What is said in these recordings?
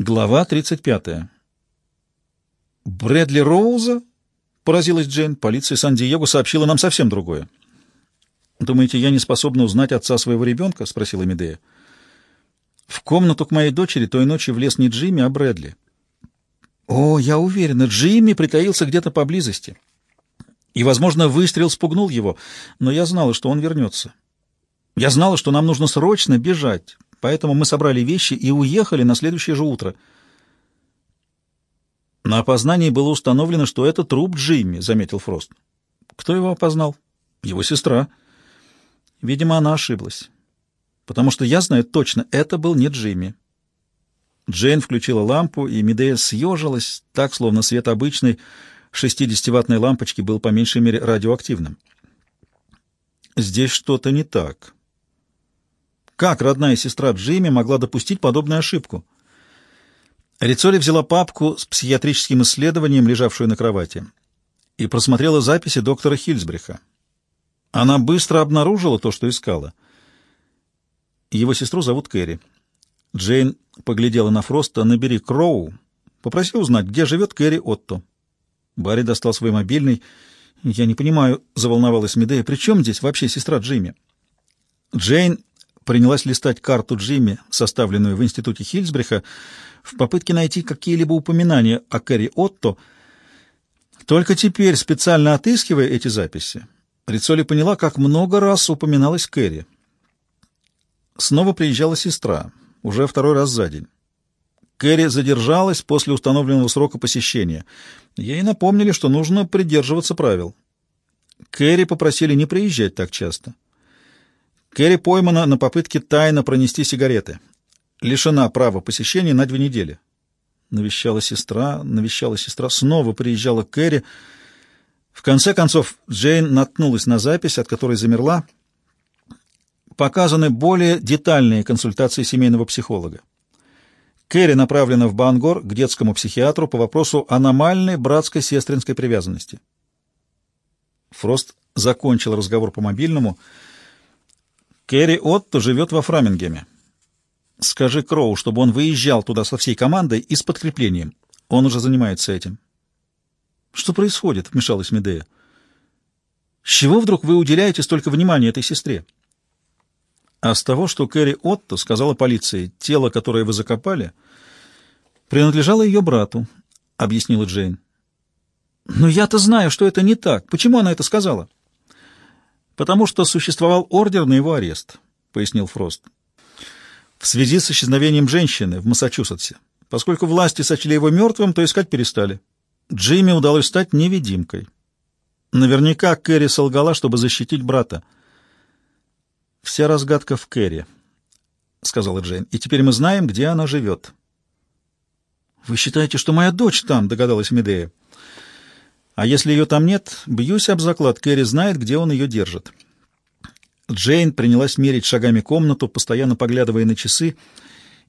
Глава 35. «Брэдли Роуза?» — поразилась Джейн. «Полиция Сан-Диего сообщила нам совсем другое». «Думаете, я не способна узнать отца своего ребенка?» — спросила Медея. «В комнату к моей дочери той ночью влез не Джимми, а Брэдли». «О, я уверена, Джимми притаился где-то поблизости. И, возможно, выстрел спугнул его, но я знала, что он вернется. Я знала, что нам нужно срочно бежать». Поэтому мы собрали вещи и уехали на следующее же утро. На опознании было установлено, что это труп Джимми, заметил Фрост. Кто его опознал? Его сестра. Видимо, она ошиблась. Потому что я знаю точно, это был не Джимми. Джейн включила лампу, и Медея съежилась, так, словно свет обычной 60-ваттной лампочки был по меньшей мере радиоактивным. «Здесь что-то не так», как родная сестра Джимми могла допустить подобную ошибку? Рицоли взяла папку с психиатрическим исследованием, лежавшую на кровати, и просмотрела записи доктора Хильсбриха. Она быстро обнаружила то, что искала. Его сестру зовут Кэрри. Джейн поглядела на Фроста. «Набери Кроу. Попроси узнать, где живет Кэрри Отто». Барри достал свой мобильный. «Я не понимаю», — заволновалась Медея, — «при чем здесь вообще сестра Джимми?» Джейн принялась листать карту Джимми, составленную в институте Хильсбриха, в попытке найти какие-либо упоминания о Кэрри Отто. Только теперь, специально отыскивая эти записи, Рицоли поняла, как много раз упоминалась Кэрри. Снова приезжала сестра, уже второй раз за день. Кэрри задержалась после установленного срока посещения. Ей напомнили, что нужно придерживаться правил. Кэрри попросили не приезжать так часто. Кэрри поймана на попытке тайно пронести сигареты. Лишена права посещения на две недели. Навещала сестра, навещала сестра, снова приезжала Кэрри. В конце концов Джейн наткнулась на запись, от которой замерла. Показаны более детальные консультации семейного психолога. Кэрри направлена в Бангор к детскому психиатру по вопросу аномальной братско-сестринской привязанности. Фрост закончил разговор по мобильному — Кэрри Отто живет во Фрамингеме. Скажи Кроу, чтобы он выезжал туда со всей командой и с подкреплением. Он уже занимается этим. Что происходит? Вмешалась Медея. С чего вдруг вы уделяете столько внимания этой сестре? А с того, что Кэрри Отто сказала полиции, тело, которое вы закопали, принадлежало ее брату, объяснила Джейн. Но я-то знаю, что это не так. Почему она это сказала? «Потому что существовал ордер на его арест», — пояснил Фрост. «В связи с исчезновением женщины в Массачусетсе. Поскольку власти сочли его мертвым, то искать перестали. Джимми удалось стать невидимкой. Наверняка Кэрри солгала, чтобы защитить брата. «Вся разгадка в Кэрри», — сказала Джейн. «И теперь мы знаем, где она живет». «Вы считаете, что моя дочь там?» — догадалась Медея. А если ее там нет, бьюсь об заклад, Кэрри знает, где он ее держит. Джейн принялась мерить шагами комнату, постоянно поглядывая на часы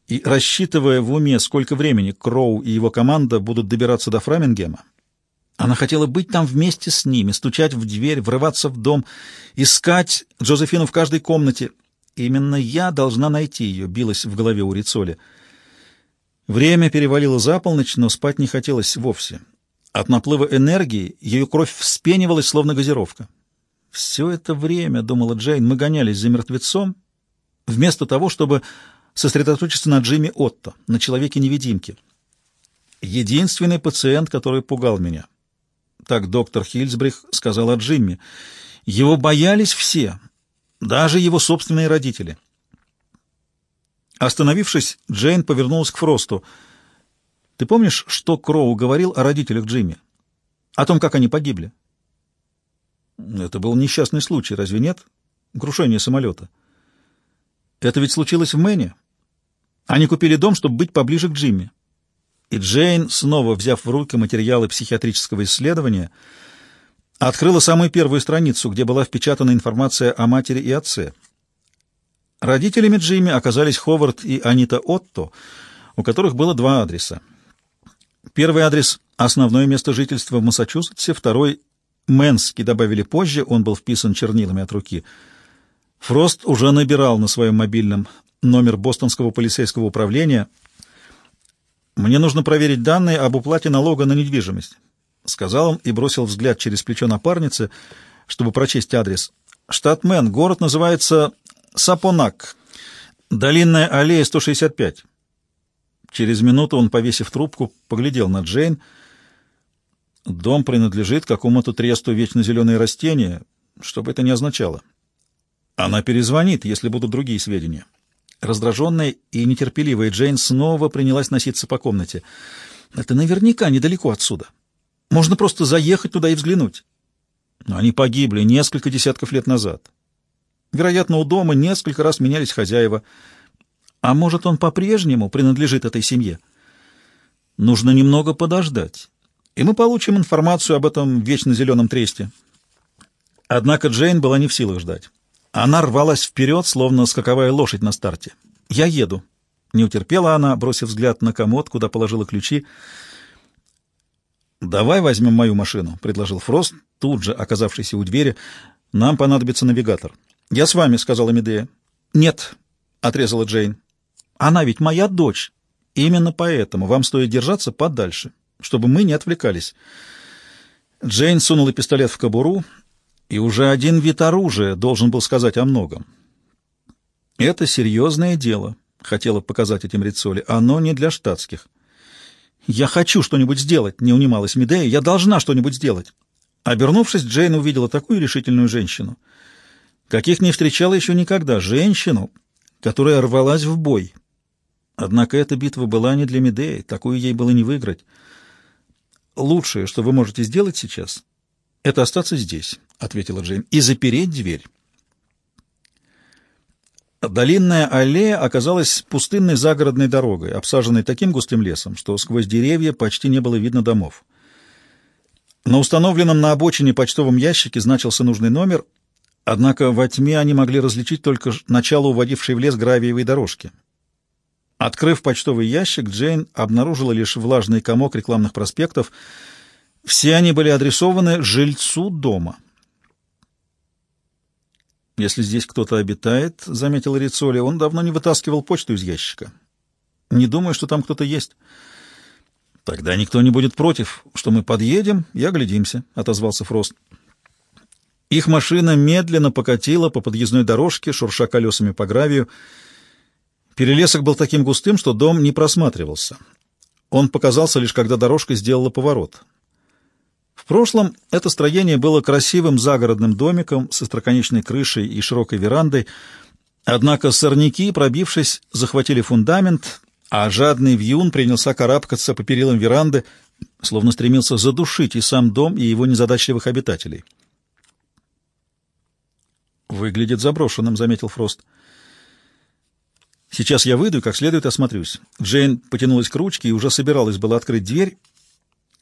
и рассчитывая в уме, сколько времени Кроу и его команда будут добираться до Фрамингема. Она хотела быть там вместе с ними, стучать в дверь, врываться в дом, искать Джозефину в каждой комнате. Именно я должна найти ее, билась в голове у Рицоли. Время перевалило за полночь, но спать не хотелось вовсе. От наплыва энергии ее кровь вспенивалась, словно газировка. «Все это время, — думала Джейн, — мы гонялись за мертвецом, вместо того, чтобы сосредоточиться на Джимми Отто, на человеке-невидимке. Единственный пациент, который пугал меня. Так доктор Хильсбрих сказал о Джимми. Его боялись все, даже его собственные родители. Остановившись, Джейн повернулась к Фросту — ты помнишь, что Кроу говорил о родителях Джимми? О том, как они погибли? Это был несчастный случай, разве нет? Крушение самолета. Это ведь случилось в Мэне. Они купили дом, чтобы быть поближе к Джимми. И Джейн, снова взяв в руки материалы психиатрического исследования, открыла самую первую страницу, где была впечатана информация о матери и отце. Родителями Джимми оказались Ховард и Анита Отто, у которых было два адреса. Первый адрес — основное место жительства в Массачусетсе, второй — Мэнский, добавили позже, он был вписан чернилами от руки. Фрост уже набирал на своем мобильном номер бостонского полицейского управления. «Мне нужно проверить данные об уплате налога на недвижимость», — сказал он и бросил взгляд через плечо напарницы, чтобы прочесть адрес. «Штат Мэн, город называется Сапонак, долинная аллея 165». Через минуту он, повесив трубку, поглядел на Джейн. «Дом принадлежит какому-то тресту вечно зеленые растения, что бы это ни означало. Она перезвонит, если будут другие сведения». Раздраженная и нетерпеливая Джейн снова принялась носиться по комнате. «Это наверняка недалеко отсюда. Можно просто заехать туда и взглянуть». Но они погибли несколько десятков лет назад. Вероятно, у дома несколько раз менялись хозяева. А может, он по-прежнему принадлежит этой семье? Нужно немного подождать, и мы получим информацию об этом вечно зеленом тресте. Однако Джейн была не в силах ждать. Она рвалась вперед, словно скаковая лошадь на старте. «Я еду». Не утерпела она, бросив взгляд на комод, куда положила ключи. «Давай возьмем мою машину», — предложил Фрост, тут же оказавшийся у двери. «Нам понадобится навигатор». «Я с вами», — сказала Медея. «Нет», — отрезала Джейн. «Она ведь моя дочь. Именно поэтому вам стоит держаться подальше, чтобы мы не отвлекались». Джейн сунула пистолет в кобуру, и уже один вид оружия должен был сказать о многом. «Это серьезное дело», — хотела показать этим Рицоли. «Оно не для штатских». «Я хочу что-нибудь сделать», — не унималась Медея. «Я должна что-нибудь сделать». Обернувшись, Джейн увидела такую решительную женщину, каких не встречала еще никогда. Женщину, которая рвалась в бой. Однако эта битва была не для Медеи, такую ей было не выиграть. «Лучшее, что вы можете сделать сейчас, — это остаться здесь», — ответила Джейн, — «и запереть дверь». Долинная аллея оказалась пустынной загородной дорогой, обсаженной таким густым лесом, что сквозь деревья почти не было видно домов. На установленном на обочине почтовом ящике значился нужный номер, однако во тьме они могли различить только начало уводившей в лес гравиевой дорожки. Открыв почтовый ящик, Джейн обнаружила лишь влажный комок рекламных проспектов. Все они были адресованы жильцу дома — «Если здесь кто-то обитает, — заметил Рицоли, — он давно не вытаскивал почту из ящика. Не думаю, что там кто-то есть». «Тогда никто не будет против, что мы подъедем и оглядимся», — отозвался Фрост. Их машина медленно покатила по подъездной дорожке, шурша колесами по гравию. Перелесок был таким густым, что дом не просматривался. Он показался лишь, когда дорожка сделала поворот. В прошлом это строение было красивым загородным домиком с остроконечной крышей и широкой верандой, однако сорняки, пробившись, захватили фундамент, а жадный вьюн принялся карабкаться по перилам веранды, словно стремился задушить и сам дом, и его незадачливых обитателей. «Выглядит заброшенным», — заметил Фрост. «Сейчас я выйду и как следует осмотрюсь». Джейн потянулась к ручке и уже собиралась было открыть дверь,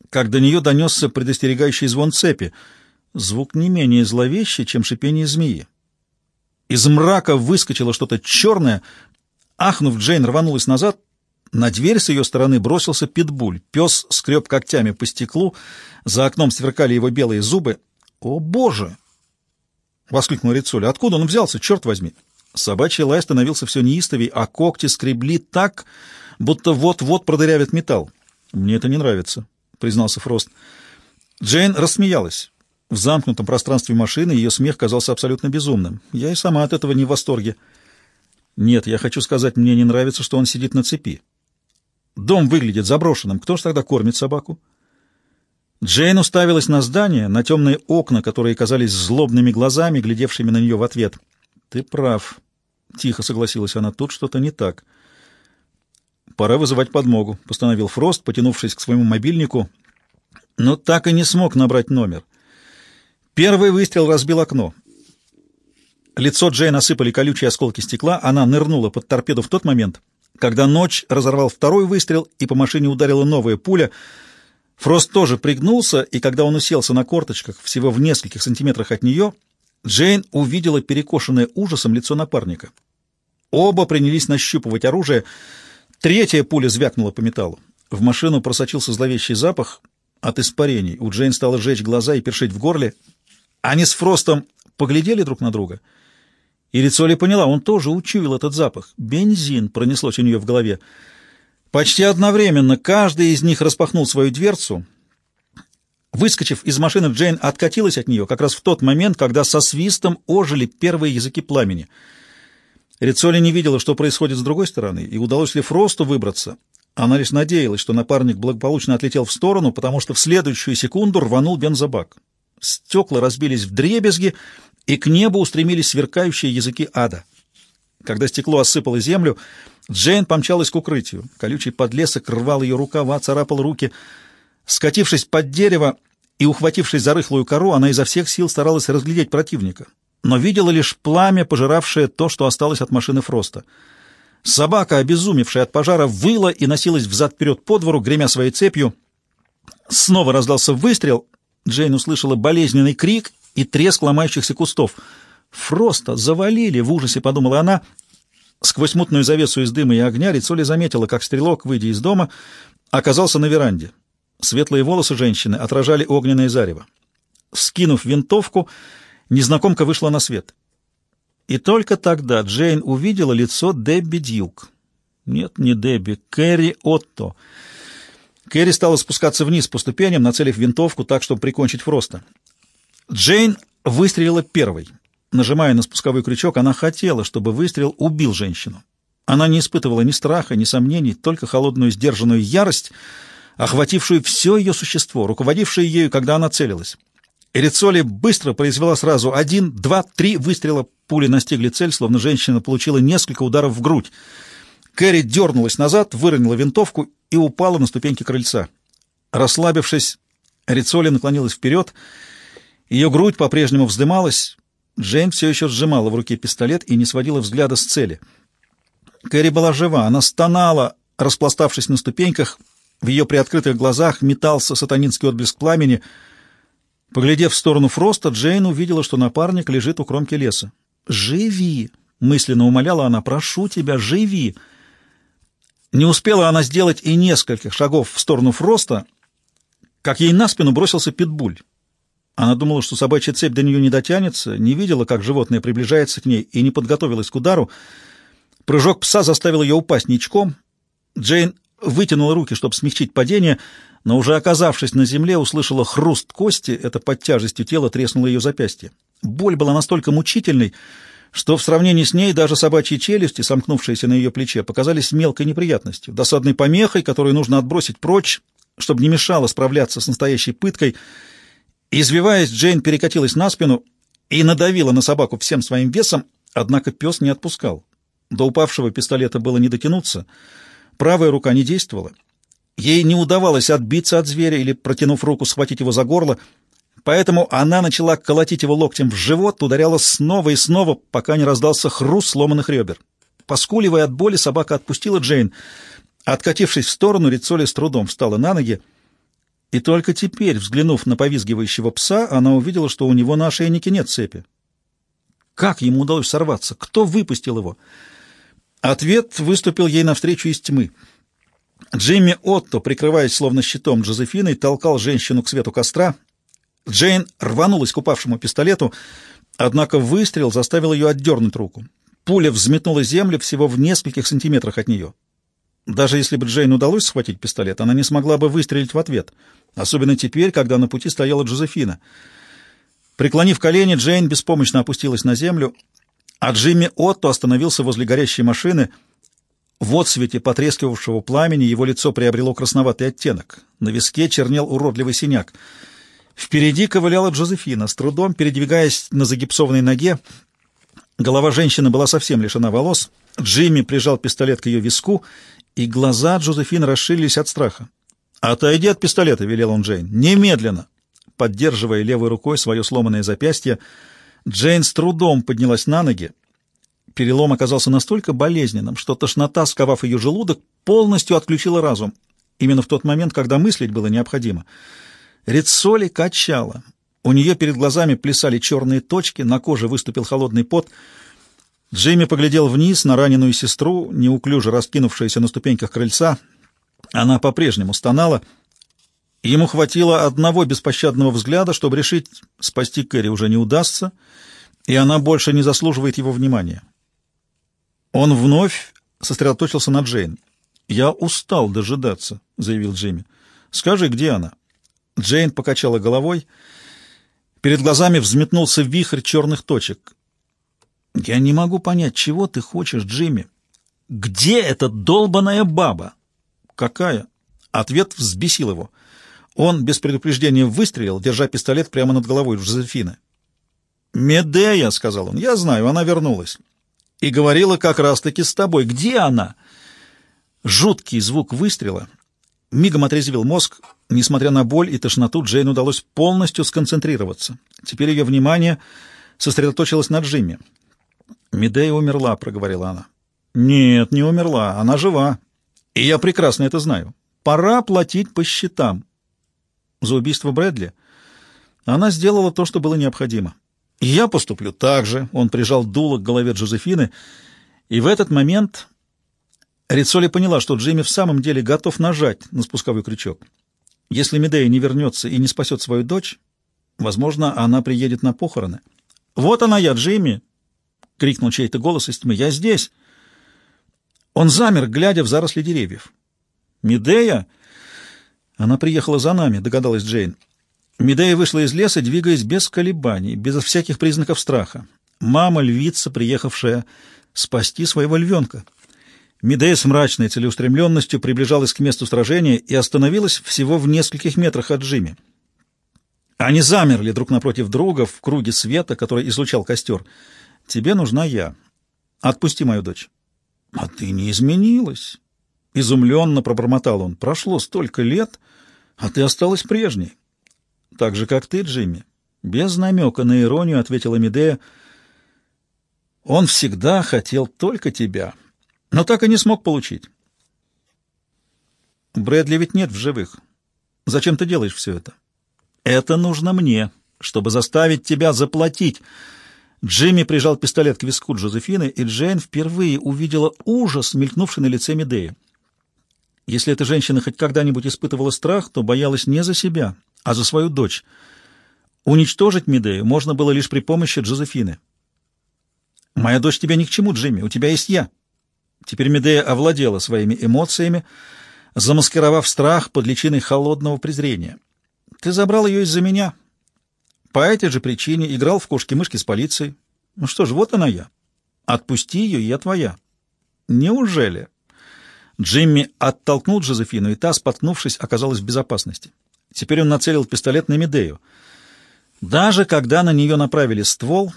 как до нее донесся предостерегающий звон цепи, звук не менее зловещий, чем шипение змеи. Из мрака выскочило что-то черное. Ахнув, Джейн рванулась назад. На дверь с ее стороны бросился питбуль. Пес скреб когтями по стеклу, за окном сверкали его белые зубы. «О, Боже!» — воскликнул Рицоли. «Откуда он взялся, черт возьми?» Собачий лай становился все неистовей, а когти скребли так, будто вот-вот продырявят металл. «Мне это не нравится», — признался Фрост. Джейн рассмеялась. В замкнутом пространстве машины ее смех казался абсолютно безумным. Я и сама от этого не в восторге. Нет, я хочу сказать, мне не нравится, что он сидит на цепи. Дом выглядит заброшенным. Кто ж тогда кормит собаку? Джейн уставилась на здание, на темные окна, которые казались злобными глазами, глядевшими на нее в ответ. «Ты прав», — тихо согласилась она, — «тут что-то не так». «Пора вызывать подмогу», — постановил Фрост, потянувшись к своему мобильнику, но так и не смог набрать номер. Первый выстрел разбил окно. Лицо Джейн осыпали колючие осколки стекла, она нырнула под торпеду в тот момент, когда ночь разорвал второй выстрел, и по машине ударила новая пуля. Фрост тоже пригнулся, и когда он уселся на корточках всего в нескольких сантиметрах от нее, Джейн увидела перекошенное ужасом лицо напарника. Оба принялись нащупывать оружие — Третья пуля звякнула по металлу. В машину просочился зловещий запах от испарений. У Джейн стало жечь глаза и першить в горле. Они с Фростом поглядели друг на друга. И Рицоли поняла, он тоже учуял этот запах. Бензин пронеслось у нее в голове. Почти одновременно каждый из них распахнул свою дверцу. Выскочив из машины, Джейн откатилась от нее как раз в тот момент, когда со свистом ожили первые языки пламени. Рицоли не видела, что происходит с другой стороны, и удалось ли Фросту выбраться. Она лишь надеялась, что напарник благополучно отлетел в сторону, потому что в следующую секунду рванул бензобак. Стекла разбились в дребезги, и к небу устремились сверкающие языки ада. Когда стекло осыпало землю, Джейн помчалась к укрытию. Колючий подлесок рвал ее рукава, царапал руки. Скатившись под дерево и ухватившись за рыхлую кору, она изо всех сил старалась разглядеть противника, но видела лишь пламя, пожиравшее то, что осталось от машины Фроста. Собака, обезумевшая от пожара, выла и носилась взад-вперед по двору, гремя своей цепью. Снова раздался выстрел. Джейн услышала болезненный крик и треск ломающихся кустов — Фроста завалили, в ужасе подумала она. Сквозь мутную завесу из дыма и огня Рицоли заметила, как стрелок, выйдя из дома, оказался на веранде. Светлые волосы женщины отражали огненное зарево. Скинув винтовку, незнакомка вышла на свет. И только тогда Джейн увидела лицо Дебби Дьюк. Нет, не Дебби, Кэрри Отто. Кэрри стала спускаться вниз по ступеням, нацелив винтовку так, чтобы прикончить Фроста. Джейн выстрелила первой. Нажимая на спусковой крючок, она хотела, чтобы выстрел убил женщину. Она не испытывала ни страха, ни сомнений, только холодную сдержанную ярость, охватившую все ее существо, руководившую ею, когда она целилась. Эрицоли быстро произвела сразу один, два, три выстрела. Пули настигли цель, словно женщина получила несколько ударов в грудь. Кэрри дернулась назад, выронила винтовку и упала на ступеньки крыльца. Расслабившись, Рицоли наклонилась вперед. Ее грудь по-прежнему вздымалась, Джейн все еще сжимала в руке пистолет и не сводила взгляда с цели. Кэрри была жива, она стонала, распластавшись на ступеньках, в ее приоткрытых глазах метался сатанинский отблеск пламени. Поглядев в сторону Фроста, Джейн увидела, что напарник лежит у кромки леса. «Живи!» — мысленно умоляла она. «Прошу тебя, живи!» Не успела она сделать и нескольких шагов в сторону Фроста, как ей на спину бросился питбуль. Она думала, что собачья цепь до нее не дотянется, не видела, как животное приближается к ней, и не подготовилась к удару. Прыжок пса заставил ее упасть ничком. Джейн вытянула руки, чтобы смягчить падение, но уже оказавшись на земле, услышала хруст кости, это под тяжестью тела треснуло ее запястье. Боль была настолько мучительной, что в сравнении с ней даже собачьи челюсти, сомкнувшиеся на ее плече, показались мелкой неприятностью, досадной помехой, которую нужно отбросить прочь, чтобы не мешало справляться с настоящей пыткой — Извиваясь, Джейн перекатилась на спину и надавила на собаку всем своим весом, однако пес не отпускал. До упавшего пистолета было не дотянуться. Правая рука не действовала. Ей не удавалось отбиться от зверя или, протянув руку, схватить его за горло, поэтому она начала колотить его локтем в живот, ударяла снова и снова, пока не раздался хруст сломанных ребер. Поскуливая от боли, собака отпустила Джейн. Откатившись в сторону, Рицоли с трудом встала на ноги, и только теперь, взглянув на повизгивающего пса, она увидела, что у него на ошейнике нет цепи. Как ему удалось сорваться? Кто выпустил его? Ответ выступил ей навстречу из тьмы. Джимми Отто, прикрываясь словно щитом Джозефиной, толкал женщину к свету костра. Джейн рванулась к упавшему пистолету, однако выстрел заставил ее отдернуть руку. Пуля взметнула землю всего в нескольких сантиметрах от нее. Даже если бы Джейн удалось схватить пистолет, она не смогла бы выстрелить в ответ, особенно теперь, когда на пути стояла Джозефина. Преклонив колени, Джейн беспомощно опустилась на землю, а Джимми Отто остановился возле горящей машины. В отсвете потрескивавшего пламени его лицо приобрело красноватый оттенок. На виске чернел уродливый синяк. Впереди ковыляла Джозефина, с трудом передвигаясь на загипсованной ноге. Голова женщины была совсем лишена волос. Джимми прижал пистолет к ее виску и глаза Джозефины расширились от страха. «Отойди от пистолета», — велел он Джейн. «Немедленно!» Поддерживая левой рукой свое сломанное запястье, Джейн с трудом поднялась на ноги. Перелом оказался настолько болезненным, что тошнота, сковав ее желудок, полностью отключила разум. Именно в тот момент, когда мыслить было необходимо. Рицоли качала. У нее перед глазами плясали черные точки, на коже выступил холодный пот — Джимми поглядел вниз на раненую сестру, неуклюже раскинувшуюся на ступеньках крыльца. Она по-прежнему стонала. Ему хватило одного беспощадного взгляда, чтобы решить, спасти Кэрри уже не удастся, и она больше не заслуживает его внимания. Он вновь сосредоточился на Джейн. «Я устал дожидаться», — заявил Джимми. «Скажи, где она?» Джейн покачала головой. Перед глазами взметнулся вихрь черных точек. «Я не могу понять, чего ты хочешь, Джимми. Где эта долбаная баба?» «Какая?» Ответ взбесил его. Он без предупреждения выстрелил, держа пистолет прямо над головой Жозефины. «Медея», — сказал он, — «я знаю, она вернулась. И говорила как раз-таки с тобой. Где она?» Жуткий звук выстрела мигом отрезвил мозг. Несмотря на боль и тошноту, Джейн удалось полностью сконцентрироваться. Теперь ее внимание сосредоточилось на Джимми. «Медея умерла», — проговорила она. «Нет, не умерла, она жива. И я прекрасно это знаю. Пора платить по счетам». За убийство Брэдли она сделала то, что было необходимо. И я поступлю так же. Он прижал дуло к голове Джозефины, и в этот момент Рицоли поняла, что Джимми в самом деле готов нажать на спусковой крючок. Если Медея не вернется и не спасет свою дочь, возможно, она приедет на похороны. «Вот она я, Джимми!» — крикнул чей-то голос из тьмы. «Я здесь!» Он замер, глядя в заросли деревьев. «Медея?» «Она приехала за нами», — догадалась Джейн. Медея вышла из леса, двигаясь без колебаний, без всяких признаков страха. Мама-львица, приехавшая спасти своего львенка. Медея с мрачной целеустремленностью приближалась к месту сражения и остановилась всего в нескольких метрах от Джимми. Они замерли друг напротив друга в круге света, который излучал костер. «Тебе нужна я. Отпусти мою дочь». «А ты не изменилась». Изумленно пробормотал он. «Прошло столько лет, а ты осталась прежней». «Так же, как ты, Джимми». Без намека на иронию ответила Медея. «Он всегда хотел только тебя, но так и не смог получить». «Брэдли ведь нет в живых. Зачем ты делаешь все это?» «Это нужно мне, чтобы заставить тебя заплатить». Джимми прижал пистолет к виску Джозефины, и Джейн впервые увидела ужас, мелькнувший на лице Медеи. Если эта женщина хоть когда-нибудь испытывала страх, то боялась не за себя, а за свою дочь. Уничтожить Медею можно было лишь при помощи Джозефины. «Моя дочь тебе ни к чему, Джимми, у тебя есть я». Теперь Медея овладела своими эмоциями, замаскировав страх под личиной холодного презрения. «Ты забрал ее из-за меня. По этой же причине играл в кошки-мышки с полицией. Ну что ж, вот она я. Отпусти ее, я твоя». «Неужели?» Джимми оттолкнул Джозефину, и та, споткнувшись, оказалась в безопасности. Теперь он нацелил пистолет на Медею. Даже когда на нее направили ствол,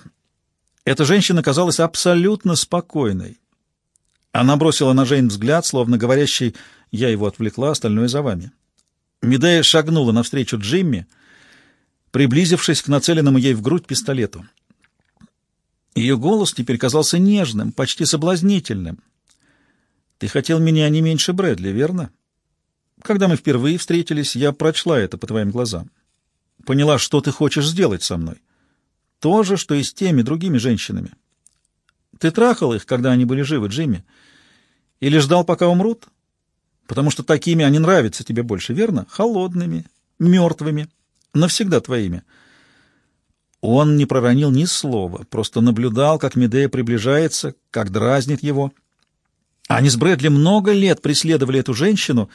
эта женщина казалась абсолютно спокойной. Она бросила на Жейн взгляд, словно говорящий «я его отвлекла, остальное за вами». Медея шагнула навстречу Джимми, приблизившись к нацеленному ей в грудь пистолету. Ее голос теперь казался нежным, почти соблазнительным. Ты хотел меня не меньше Брэдли, верно? Когда мы впервые встретились, я прочла это по твоим глазам. Поняла, что ты хочешь сделать со мной. То же, что и с теми другими женщинами. Ты трахал их, когда они были живы, Джимми? Или ждал, пока умрут? Потому что такими они нравятся тебе больше, верно? Холодными, мертвыми, навсегда твоими. Он не проронил ни слова, просто наблюдал, как Медея приближается, как дразнит его — они с Брэдли много лет преследовали эту женщину,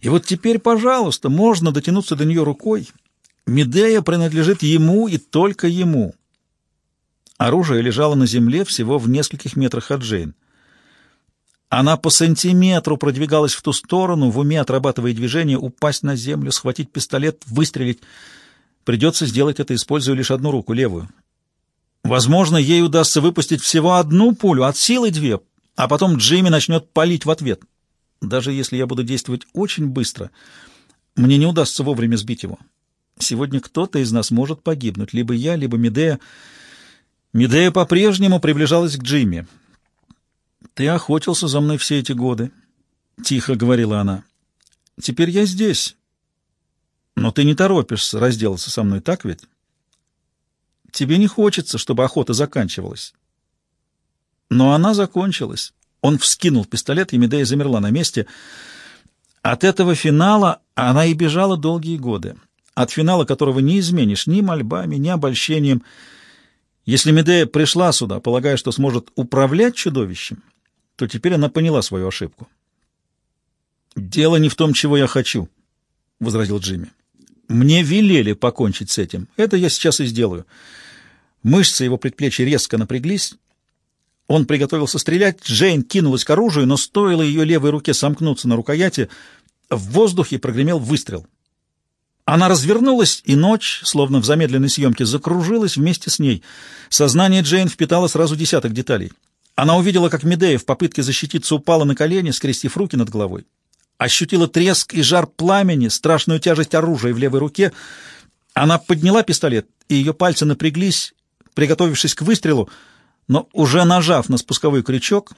и вот теперь, пожалуйста, можно дотянуться до нее рукой. Медея принадлежит ему и только ему. Оружие лежало на земле всего в нескольких метрах от Джейн. Она по сантиметру продвигалась в ту сторону, в уме отрабатывая движение, упасть на землю, схватить пистолет, выстрелить. Придется сделать это, используя лишь одну руку, левую. Возможно, ей удастся выпустить всего одну пулю, от силы две, а потом Джимми начнет палить в ответ. Даже если я буду действовать очень быстро, мне не удастся вовремя сбить его. Сегодня кто-то из нас может погибнуть, либо я, либо Медея. Медея по-прежнему приближалась к Джимми. «Ты охотился за мной все эти годы», — тихо говорила она. «Теперь я здесь. Но ты не торопишься разделаться со мной, так ведь? Тебе не хочется, чтобы охота заканчивалась. Но она закончилась. Он вскинул пистолет, и Медея замерла на месте. От этого финала она и бежала долгие годы. От финала, которого не изменишь ни мольбами, ни обольщением. Если Медея пришла сюда, полагая, что сможет управлять чудовищем, то теперь она поняла свою ошибку. «Дело не в том, чего я хочу», — возразил Джимми. «Мне велели покончить с этим. Это я сейчас и сделаю». Мышцы его предплечья резко напряглись. Он приготовился стрелять. Джейн кинулась к оружию, но стоило ее левой руке сомкнуться на рукояти, в воздухе прогремел выстрел. Она развернулась, и ночь, словно в замедленной съемке, закружилась вместе с ней. Сознание Джейн впитало сразу десяток деталей. Она увидела, как Медея в попытке защититься упала на колени, скрестив руки над головой. Ощутила треск и жар пламени, страшную тяжесть оружия в левой руке. Она подняла пистолет, и ее пальцы напряглись, приготовившись к выстрелу, но уже нажав на спусковой крючок,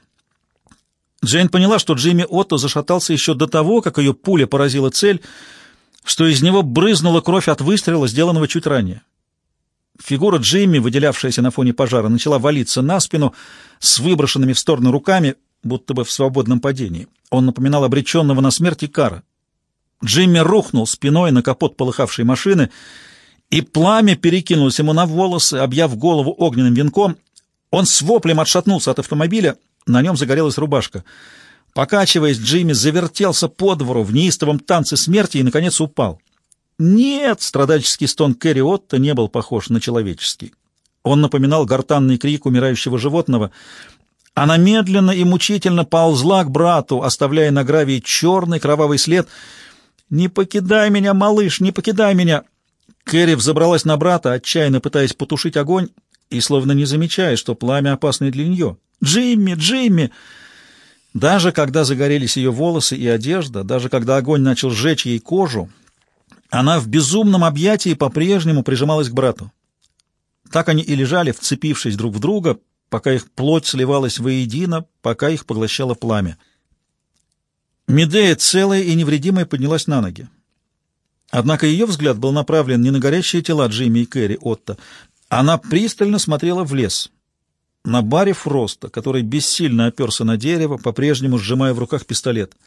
Джейн поняла, что Джимми Отто зашатался еще до того, как ее пуля поразила цель, что из него брызнула кровь от выстрела, сделанного чуть ранее. Фигура Джимми, выделявшаяся на фоне пожара, начала валиться на спину с выброшенными в сторону руками, будто бы в свободном падении. Он напоминал обреченного на смерть Икара. Джимми рухнул спиной на капот полыхавшей машины, и пламя перекинулось ему на волосы, объяв голову огненным венком. Он с воплем отшатнулся от автомобиля, на нем загорелась рубашка. Покачиваясь, Джимми завертелся по двору в неистовом танце смерти и, наконец, упал. Нет, страдальческий стон Кэрри Отто не был похож на человеческий. Он напоминал гортанный крик умирающего животного. Она медленно и мучительно ползла к брату, оставляя на гравии черный кровавый след. «Не покидай меня, малыш, не покидай меня!» Кэрри взобралась на брата, отчаянно пытаясь потушить огонь, и словно не замечая, что пламя опасно для нее. «Джимми! Джимми!» Даже когда загорелись ее волосы и одежда, даже когда огонь начал сжечь ей кожу, она в безумном объятии по-прежнему прижималась к брату. Так они и лежали, вцепившись друг в друга, пока их плоть сливалась воедино, пока их поглощало пламя. Медея целая и невредимая поднялась на ноги. Однако ее взгляд был направлен не на горящие тела Джимми и Кэрри Отто. Она пристально смотрела в лес, на баре Фроста, который бессильно оперся на дерево, по-прежнему сжимая в руках пистолет —